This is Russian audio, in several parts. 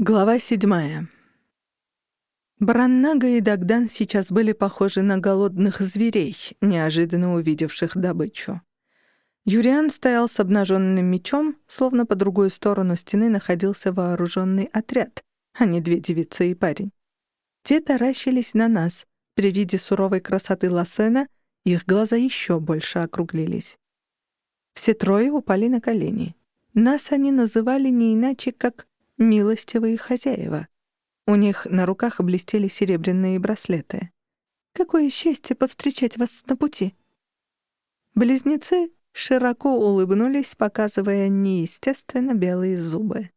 Глава седьмая. Браннага и Дагдан сейчас были похожи на голодных зверей, неожиданно увидевших добычу. Юриан стоял с обнаженным мечом, словно по другую сторону стены находился вооруженный отряд, а не две девицы и парень. Те таращились на нас. При виде суровой красоты Лассена их глаза еще больше округлились. Все трое упали на колени. Нас они называли не иначе, как милостивые хозяева. У них на руках блестели серебряные браслеты. Какое счастье повстречать вас на пути!» Близнецы широко улыбнулись, показывая неестественно белые зубы.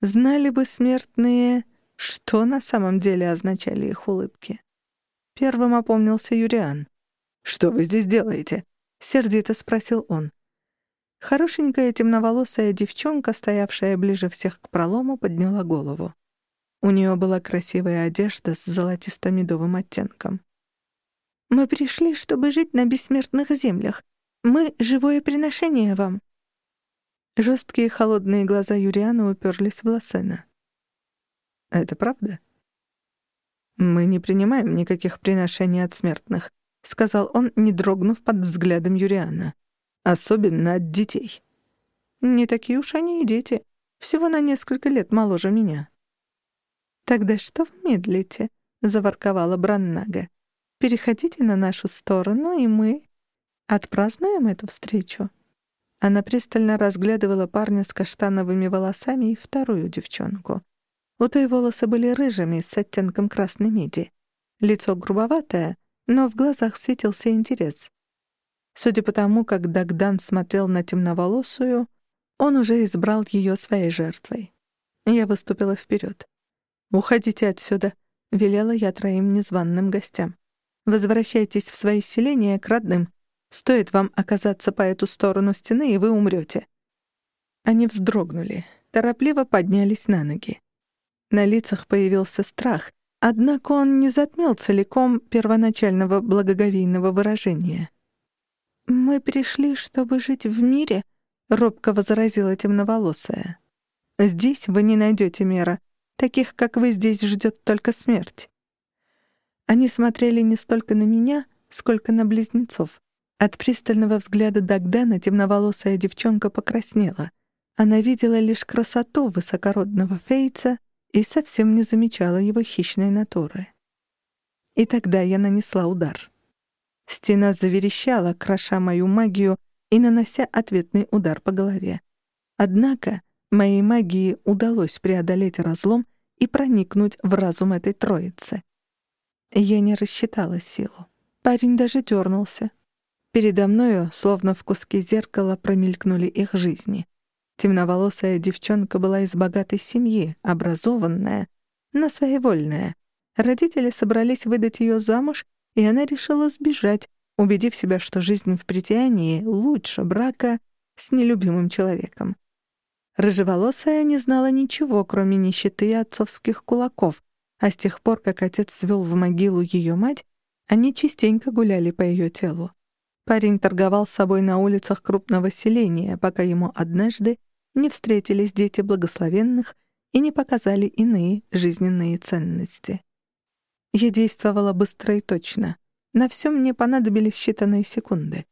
Знали бы смертные, что на самом деле означали их улыбки. Первым опомнился Юриан. «Что вы здесь делаете?» — сердито спросил он. Хорошенькая темноволосая девчонка, стоявшая ближе всех к пролому, подняла голову. У нее была красивая одежда с золотисто-медовым оттенком. «Мы пришли, чтобы жить на бессмертных землях. Мы — живое приношение вам». Жесткие холодные глаза Юриана уперлись в Лосена. «Это правда?» «Мы не принимаем никаких приношений от смертных», — сказал он, не дрогнув под взглядом Юриана. Особенно от детей. Не такие уж они и дети. Всего на несколько лет моложе меня. «Тогда что вы медлите?» — заворковала Браннага. «Переходите на нашу сторону, и мы отпразднуем эту встречу». Она пристально разглядывала парня с каштановыми волосами и вторую девчонку. У той волосы были рыжими, с оттенком красной меди. Лицо грубоватое, но в глазах светился интерес. Судя по тому, как Дагдан смотрел на темноволосую, он уже избрал ее своей жертвой. Я выступила вперед. «Уходите отсюда», — велела я троим незваным гостям. «Возвращайтесь в свои селения к родным. Стоит вам оказаться по эту сторону стены, и вы умрете». Они вздрогнули, торопливо поднялись на ноги. На лицах появился страх, однако он не затмил целиком первоначального благоговейного выражения. «Мы пришли, чтобы жить в мире», — робко возразила темноволосая. «Здесь вы не найдете мира. Таких, как вы, здесь ждет только смерть». Они смотрели не столько на меня, сколько на близнецов. От пристального взгляда Дагдана темноволосая девчонка покраснела. Она видела лишь красоту высокородного фейца и совсем не замечала его хищной натуры. И тогда я нанесла удар. Стена заверещала, кроша мою магию и нанося ответный удар по голове. Однако моей магии удалось преодолеть разлом и проникнуть в разум этой троицы. Я не рассчитала силу. Парень даже дернулся. Передо мною, словно в куске зеркала, промелькнули их жизни. Темноволосая девчонка была из богатой семьи, образованная, но своевольная. Родители собрались выдать ее замуж и она решила сбежать, убедив себя, что жизнь в притянии лучше брака с нелюбимым человеком. Рыжеволосая не знала ничего, кроме нищеты и отцовских кулаков, а с тех пор, как отец свел в могилу ее мать, они частенько гуляли по ее телу. Парень торговал с собой на улицах крупного селения, пока ему однажды не встретились дети благословенных и не показали иные жизненные ценности. Я действовала быстро и точно. На все мне понадобились считанные секунды.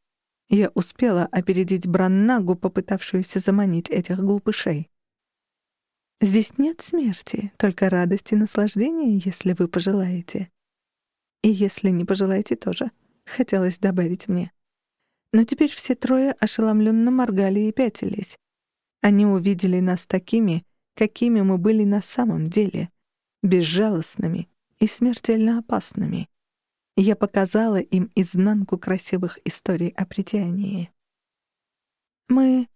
Я успела опередить Браннагу, попытавшуюся заманить этих глупышей. Здесь нет смерти, только радость и наслаждение, если вы пожелаете. И если не пожелаете тоже, хотелось добавить мне. Но теперь все трое ошеломленно моргали и пятились. Они увидели нас такими, какими мы были на самом деле, безжалостными, и смертельно опасными. Я показала им изнанку красивых историй о притянии. «Мы,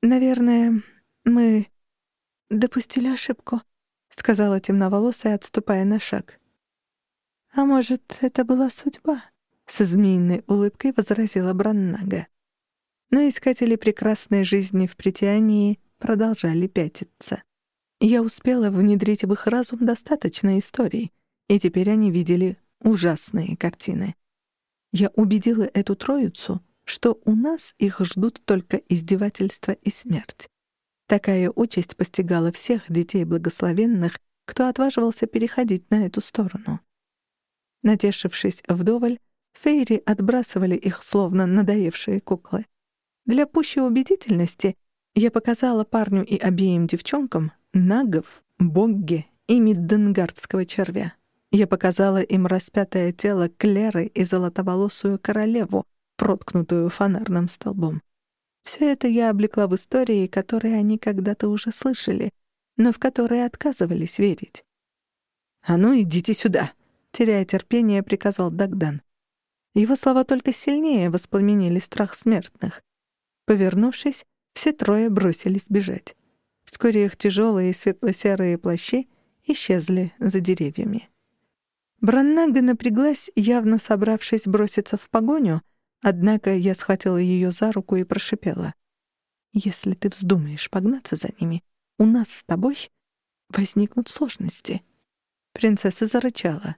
наверное, мы допустили ошибку», — сказала темноволосая, отступая на шаг. «А может, это была судьба?» — со змеиной улыбкой возразила Браннага. Но искатели прекрасной жизни в притянии продолжали пятиться. Я успела внедрить в их разум достаточно историй — и теперь они видели ужасные картины. Я убедила эту троицу, что у нас их ждут только издевательства и смерть. Такая участь постигала всех детей благословенных, кто отваживался переходить на эту сторону. Натешившись вдоволь, фейри отбрасывали их, словно надоевшие куклы. Для пущей убедительности я показала парню и обеим девчонкам нагов, богги и мидденгардского червя. Я показала им распятое тело Клеры и золотоволосую королеву, проткнутую фонарным столбом. Все это я облекла в истории, которые они когда-то уже слышали, но в которые отказывались верить. «А ну, идите сюда!» — теряя терпение, приказал Дагдан. Его слова только сильнее воспламенили страх смертных. Повернувшись, все трое бросились бежать. Вскоре их тяжелые светло-серые плащи исчезли за деревьями. Браннага напряглась, явно собравшись броситься в погоню, однако я схватила ее за руку и прошипела. «Если ты вздумаешь погнаться за ними, у нас с тобой возникнут сложности». Принцесса зарычала.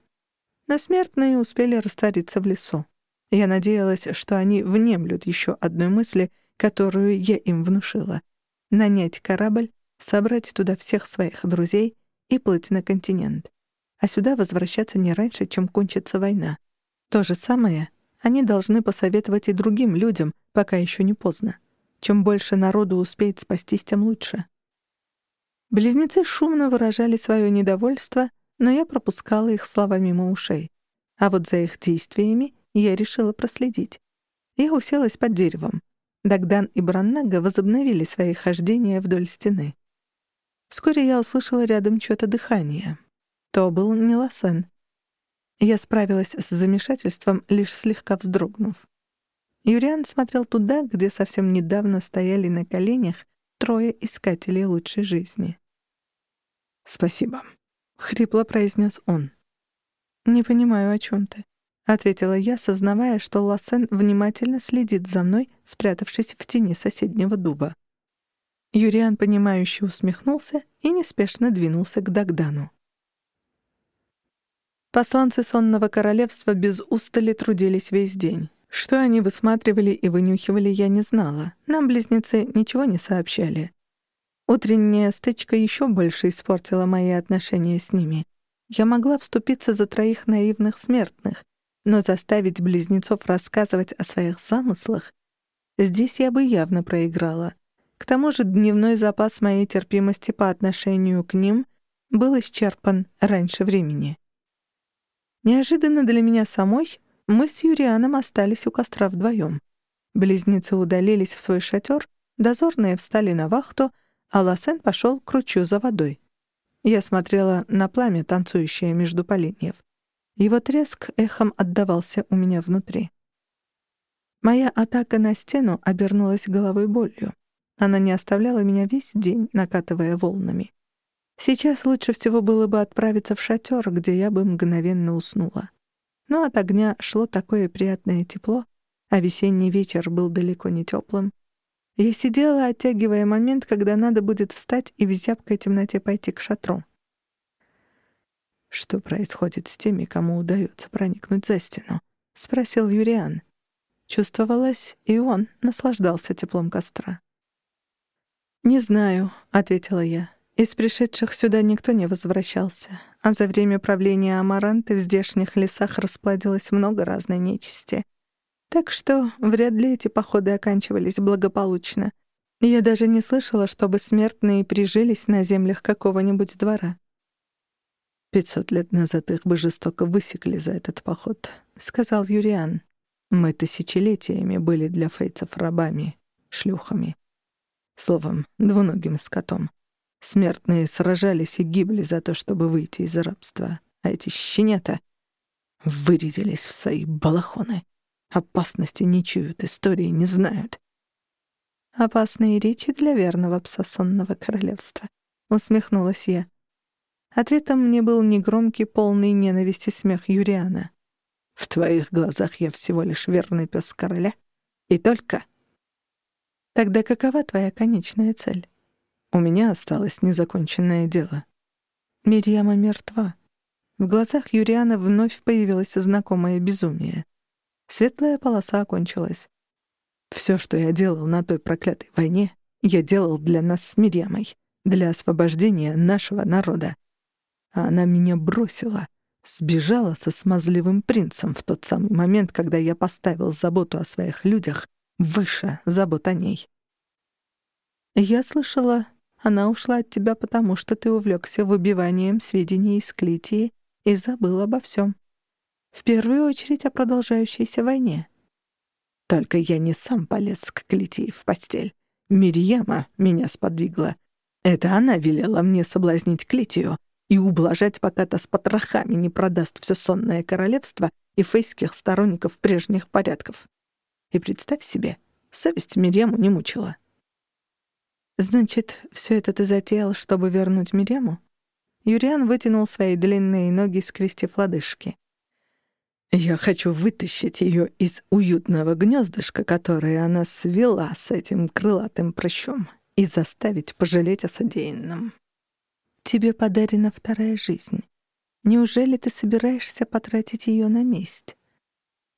Но смертные успели раствориться в лесу. Я надеялась, что они внемлют еще одной мысли, которую я им внушила. Нанять корабль, собрать туда всех своих друзей и плыть на континент. А сюда возвращаться не раньше, чем кончится война. То же самое они должны посоветовать и другим людям, пока еще не поздно. Чем больше народу успеет спастись, тем лучше. Близнецы шумно выражали свое недовольство, но я пропускала их слова мимо ушей. А вот за их действиями я решила проследить. Я уселась под деревом. Дагдан и Браннага возобновили свои хождения вдоль стены. Вскоре я услышала рядом чьё-то дыхание. То был не Лосен. Я справилась с замешательством, лишь слегка вздрогнув. Юриан смотрел туда, где совсем недавно стояли на коленях трое искателей лучшей жизни. «Спасибо», — хрипло произнес он. «Не понимаю, о чем ты», — ответила я, сознавая, что Лассен внимательно следит за мной, спрятавшись в тени соседнего дуба. Юриан, понимающе усмехнулся и неспешно двинулся к Дагдану. Посланцы сонного королевства без устали трудились весь день. Что они высматривали и вынюхивали, я не знала. Нам близнецы ничего не сообщали. Утренняя стычка еще больше испортила мои отношения с ними. Я могла вступиться за троих наивных смертных, но заставить близнецов рассказывать о своих замыслах здесь я бы явно проиграла. К тому же дневной запас моей терпимости по отношению к ним был исчерпан раньше времени. Неожиданно для меня самой мы с Юрианом остались у костра вдвоем. Близнецы удалились в свой шатер, дозорные встали на вахту, а Лосен пошел к ручью за водой. Я смотрела на пламя, танцующее между поленьев. Его треск эхом отдавался у меня внутри. Моя атака на стену обернулась головой болью. Она не оставляла меня весь день, накатывая волнами. Сейчас лучше всего было бы отправиться в шатер, где я бы мгновенно уснула. Но от огня шло такое приятное тепло, а весенний вечер был далеко не теплым. Я сидела, оттягивая момент, когда надо будет встать и в зябкой темноте пойти к шатру. «Что происходит с теми, кому удается проникнуть за стену?» — спросил Юриан. Чувствовалось, и он наслаждался теплом костра. «Не знаю», — ответила я. «Из пришедших сюда никто не возвращался, а за время правления Амаранты в здешних лесах расплодилось много разной нечисти. Так что вряд ли эти походы оканчивались благополучно. Я даже не слышала, чтобы смертные прижились на землях какого-нибудь двора». «Пятьсот лет назад их бы жестоко высекли за этот поход», — сказал Юриан. «Мы тысячелетиями были для фейцев рабами, шлюхами». Словом, двуногим скотом. Смертные сражались и гибли за то, чтобы выйти из рабства. А эти щенята вырядились в свои балахоны. Опасности не чуют, истории не знают. «Опасные речи для верного пса сонного королевства», — усмехнулась я. Ответом мне был негромкий, полный ненависти смех Юриана. «В твоих глазах я всего лишь верный пес короля. И только...» Тогда какова твоя конечная цель? У меня осталось незаконченное дело. Мирьяма мертва. В глазах Юриана вновь появилось знакомое безумие. Светлая полоса окончилась. Все, что я делал на той проклятой войне, я делал для нас с Мирьямой, для освобождения нашего народа. А она меня бросила, сбежала со смазливым принцем в тот самый момент, когда я поставил заботу о своих людях выше забот о ней. Я слышала, она ушла от тебя потому, что ты увлекся выбиванием сведений из Клитии и забыл обо всем. В первую очередь о продолжающейся войне. Только я не сам полез к Клитии в постель. Мирьяма меня сподвигла. Это она велела мне соблазнить Клитию и ублажать, пока та с потрохами не продаст все сонное королевство и фейских сторонников прежних порядков. И представь себе, совесть Мирьяму не мучила. «Значит, все это ты затеял, чтобы вернуть Мирему?» Юриан вытянул свои длинные ноги, скрестив лодыжки. «Я хочу вытащить ее из уютного гнездышка, которое она свела с этим крылатым прыщом, и заставить пожалеть о содеянном. Тебе подарена вторая жизнь. Неужели ты собираешься потратить ее на месть?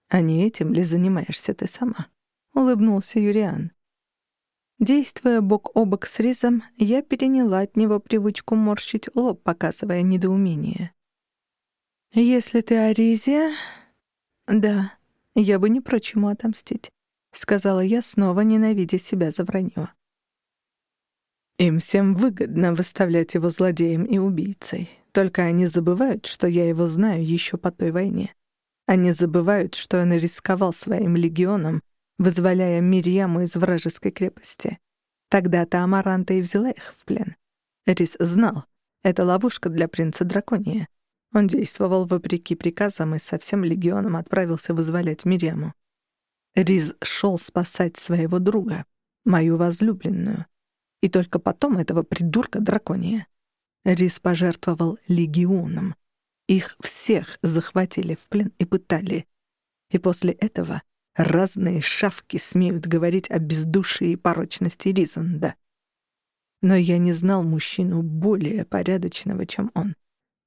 А не этим ли занимаешься ты сама?» — улыбнулся Юриан. Действуя бок о бок с Ризом, я переняла от него привычку морщить лоб, показывая недоумение. «Если ты о Ризе...» «Да, я бы не прочь ему отомстить», — сказала я, снова ненавидя себя за вранье. Им всем выгодно выставлять его злодеем и убийцей. Только они забывают, что я его знаю еще по той войне. Они забывают, что он рисковал своим легионом, вызволяя Мирьяму из вражеской крепости. Тогда-то Амаранта и взяла их в плен. Рис знал, это ловушка для принца Дракония. Он действовал вопреки приказам и со всем легионом отправился вызволять Мирьяму. Риз шел спасать своего друга, мою возлюбленную. И только потом этого придурка Дракония. Риз пожертвовал легионом. Их всех захватили в плен и пытали. И после этого Разные шавки смеют говорить о бездушии и порочности Ризанда. Но я не знал мужчину более порядочного, чем он.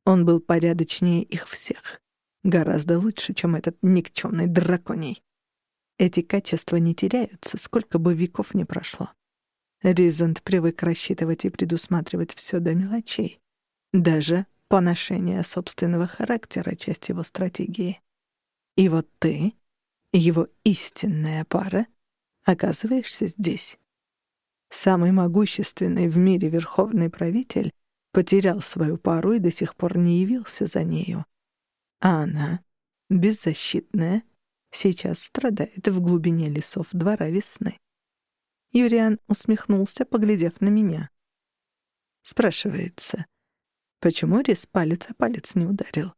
Он был порядочнее их всех. Гораздо лучше, чем этот никчемный драконий. Эти качества не теряются, сколько бы веков ни прошло. Ризанд привык рассчитывать и предусматривать все до мелочей. Даже поношение собственного характера — часть его стратегии. И вот ты его истинная пара, оказываешься здесь. Самый могущественный в мире верховный правитель потерял свою пару и до сих пор не явился за нею. А она, беззащитная, сейчас страдает в глубине лесов двора весны. Юриан усмехнулся, поглядев на меня. Спрашивается, почему Рис палец о палец не ударил?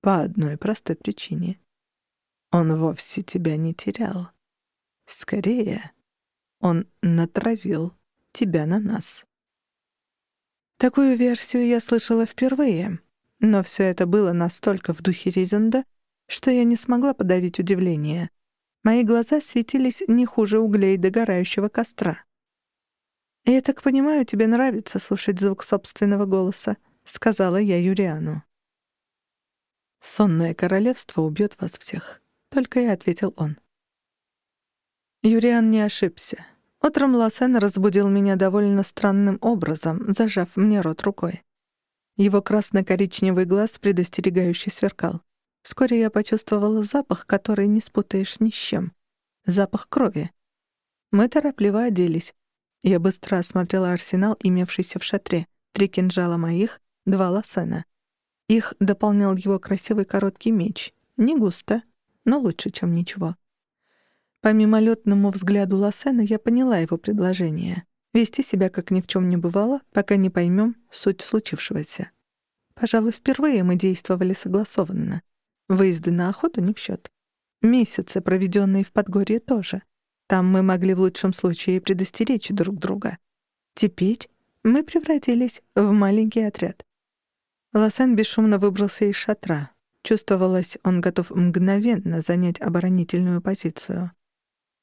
По одной простой причине. Он вовсе тебя не терял. Скорее, он натравил тебя на нас. Такую версию я слышала впервые, но все это было настолько в духе Ризенда, что я не смогла подавить удивление. Мои глаза светились не хуже углей догорающего костра. «Я так понимаю, тебе нравится слушать звук собственного голоса», — сказала я Юриану. «Сонное королевство убьет вас всех. Только и ответил он. Юриан не ошибся. Утром Лассен разбудил меня довольно странным образом, зажав мне рот рукой. Его красно-коричневый глаз предостерегающе сверкал. Вскоре я почувствовала запах, который не спутаешь ни с чем. Запах крови. Мы торопливо оделись. Я быстро осмотрела арсенал, имевшийся в шатре. Три кинжала моих, два лосена. Их дополнял его красивый короткий меч. Не густо, но лучше, чем ничего. По мимолетному взгляду Лассена я поняла его предложение — вести себя как ни в чем не бывало, пока не поймем суть случившегося. Пожалуй, впервые мы действовали согласованно. Выезды на охоту не в счет. Месяцы, проведенные в Подгорье, тоже. Там мы могли в лучшем случае предостеречь друг друга. Теперь мы превратились в маленький отряд. Лосен бесшумно выбрался из шатра. Чувствовалось, он готов мгновенно занять оборонительную позицию.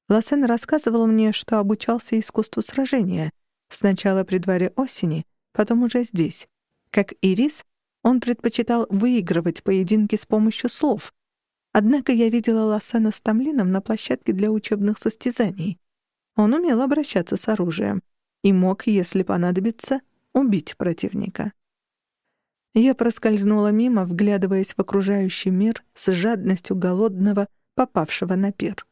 Лассен рассказывал мне, что обучался искусству сражения, сначала при дворе осени, потом уже здесь. Как Ирис, он предпочитал выигрывать поединки с помощью слов. Однако я видела Лассена с Тамлином на площадке для учебных состязаний. Он умел обращаться с оружием и мог, если понадобится, убить противника. Я проскользнула мимо, вглядываясь в окружающий мир с жадностью голодного, попавшего на пир.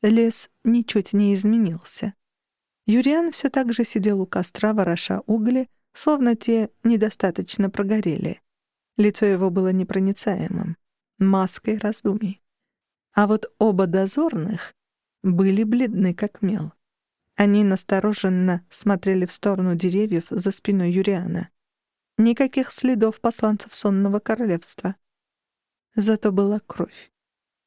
Лес ничуть не изменился. Юриан все так же сидел у костра, вороша угли, словно те недостаточно прогорели. Лицо его было непроницаемым, маской раздумий. А вот оба дозорных были бледны как мел. Они настороженно смотрели в сторону деревьев за спиной Юриана. Никаких следов посланцев сонного королевства. Зато была кровь.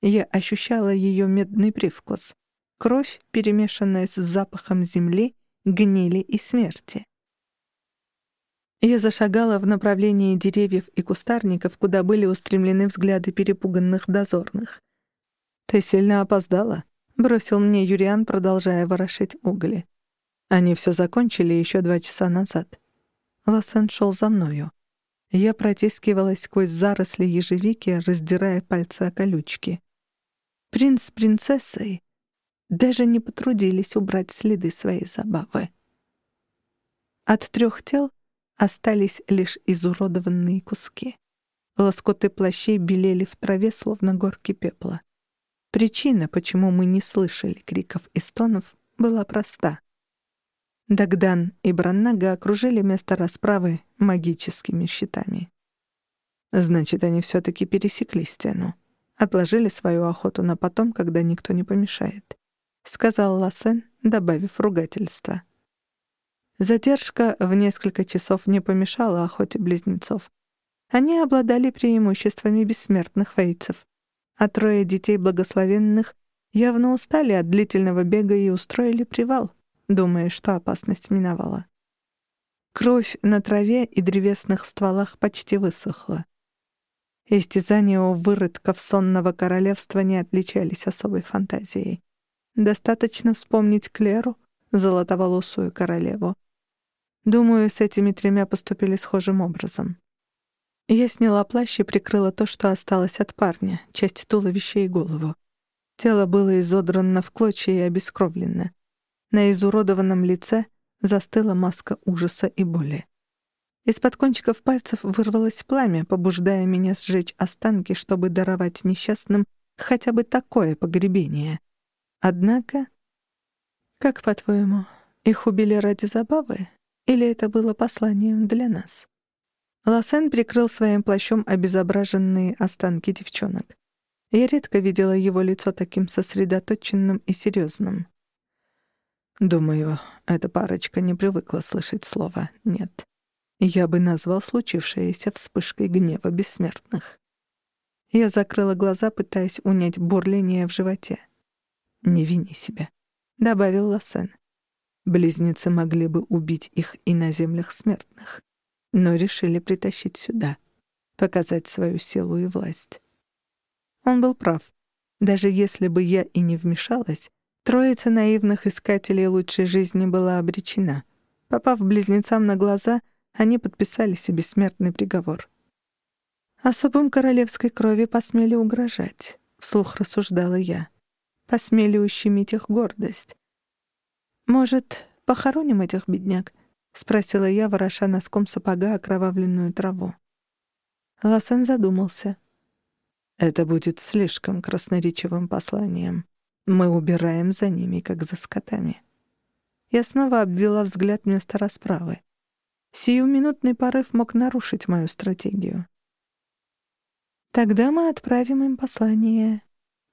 Я ощущала ее медный привкус. Кровь, перемешанная с запахом земли, гнили и смерти. Я зашагала в направлении деревьев и кустарников, куда были устремлены взгляды перепуганных дозорных. «Ты сильно опоздала», — бросил мне Юриан, продолжая ворошить угли. Они все закончили еще два часа назад. Лассен шел за мною. Я протискивалась сквозь заросли ежевики, раздирая пальцы о колючки. Принц с принцессой даже не потрудились убрать следы своей забавы. От трех тел остались лишь изуродованные куски. Лоскоты плащей белели в траве, словно горки пепла. Причина, почему мы не слышали криков и стонов, была проста. Дагдан и Браннага окружили место расправы магическими щитами. Значит, они все-таки пересекли стену. Отложили свою охоту на потом, когда никто не помешает. Сказал Лассен, добавив ругательство. Задержка в несколько часов не помешала охоте близнецов. Они обладали преимуществами бессмертных фейцев, а трое детей благословенных явно устали от длительного бега и устроили привал — думая, что опасность миновала. Кровь на траве и древесных стволах почти высохла. Истязания у выродков сонного королевства не отличались особой фантазией. Достаточно вспомнить Клеру, золотоволосую королеву. Думаю, с этими тремя поступили схожим образом. Я сняла плащ и прикрыла то, что осталось от парня, часть туловища и голову. Тело было изодрано в клочья и обескровлено. На изуродованном лице застыла маска ужаса и боли. Из-под кончиков пальцев вырвалось пламя, побуждая меня сжечь останки, чтобы даровать несчастным хотя бы такое погребение. Однако, как по-твоему, их убили ради забавы? Или это было посланием для нас? Лосен прикрыл своим плащом обезображенные останки девчонок. Я редко видела его лицо таким сосредоточенным и серьезным. Думаю, эта парочка не привыкла слышать слово «нет». Я бы назвал случившееся вспышкой гнева бессмертных. Я закрыла глаза, пытаясь унять бурление в животе. «Не вини себя», — добавил Лассен. Близнецы могли бы убить их и на землях смертных, но решили притащить сюда, показать свою силу и власть. Он был прав. Даже если бы я и не вмешалась, Троица наивных искателей лучшей жизни была обречена. Попав близнецам на глаза, они подписали себе смертный приговор. «Особым королевской крови посмели угрожать», — вслух рассуждала я. «Посмели ущемить их гордость». «Может, похороним этих бедняк?» — спросила я, вороша носком сапога окровавленную траву. Лосен задумался. «Это будет слишком красноречивым посланием. Мы убираем за ними, как за скотами. Я снова обвела взгляд места расправы. Сиюминутный порыв мог нарушить мою стратегию. Тогда мы отправим им послание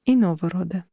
иного рода.